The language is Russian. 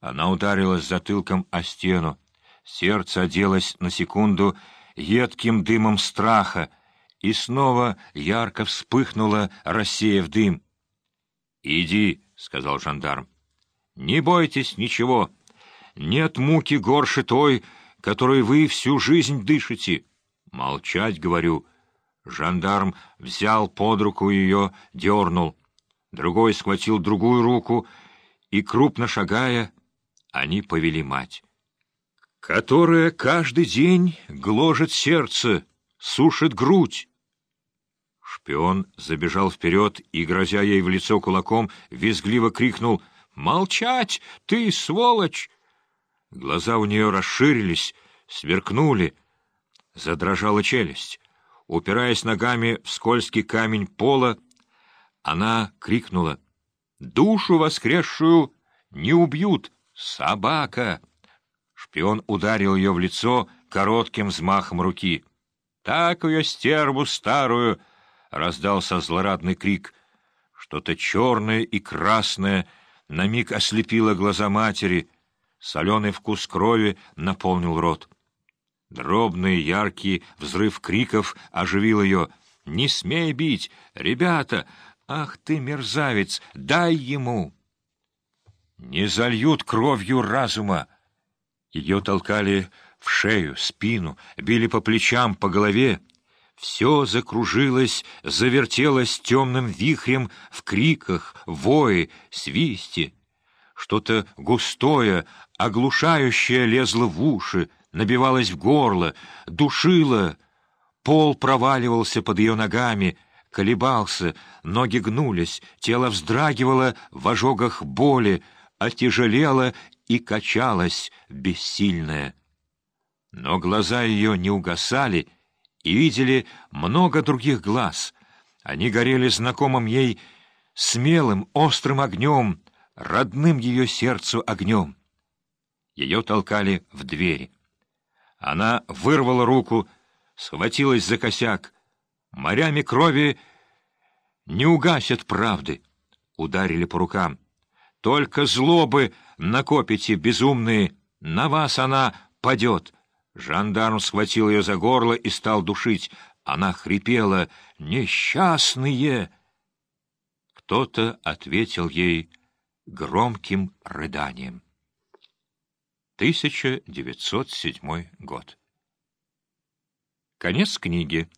Она ударилась затылком о стену. Сердце оделось на секунду едким дымом страха, и снова ярко вспыхнуло, рассеяв дым. «Иди», — сказал жандарм. «Не бойтесь ничего. Нет муки горше той, которой вы всю жизнь дышите». «Молчать, — говорю». Жандарм взял под руку ее, дернул. Другой схватил другую руку, и, крупно шагая, они повели мать. «Которая каждый день гложет сердце, сушит грудь». Шпион забежал вперед и, грозя ей в лицо кулаком, визгливо крикнул «Молчать, ты, сволочь!» Глаза у нее расширились, сверкнули, задрожала челюсть. Упираясь ногами в скользкий камень пола, она крикнула «Душу воскресшую не убьют! Собака!» Шпион ударил ее в лицо коротким взмахом руки. «Так ее стерву старую!» — раздался злорадный крик. Что-то черное и красное на миг ослепило глаза матери. Соленый вкус крови наполнил рот. Дробный, яркий взрыв криков оживил ее. «Не смей бить! Ребята! Ах ты, мерзавец! Дай ему!» «Не зальют кровью разума!» Ее толкали в шею, спину, били по плечам, по голове. Все закружилось, завертелось темным вихрем в криках, вое, свисте. Что-то густое, оглушающее лезло в уши, набивалось в горло, душило. Пол проваливался под ее ногами, колебался, ноги гнулись, тело вздрагивало в ожогах боли, отяжелело и качалось бессильное. Но глаза ее не угасали и видели много других глаз. Они горели знакомым ей смелым, острым огнем, родным ее сердцу огнем. Ее толкали в двери. Она вырвала руку, схватилась за косяк. Морями крови не угасят правды. Ударили по рукам. Только злобы накопите, безумные, на вас она падет. Жандарм схватил ее за горло и стал душить. Она хрипела «Несчастные!» Кто-то ответил ей громким рыданием. 1907 год. Конец книги.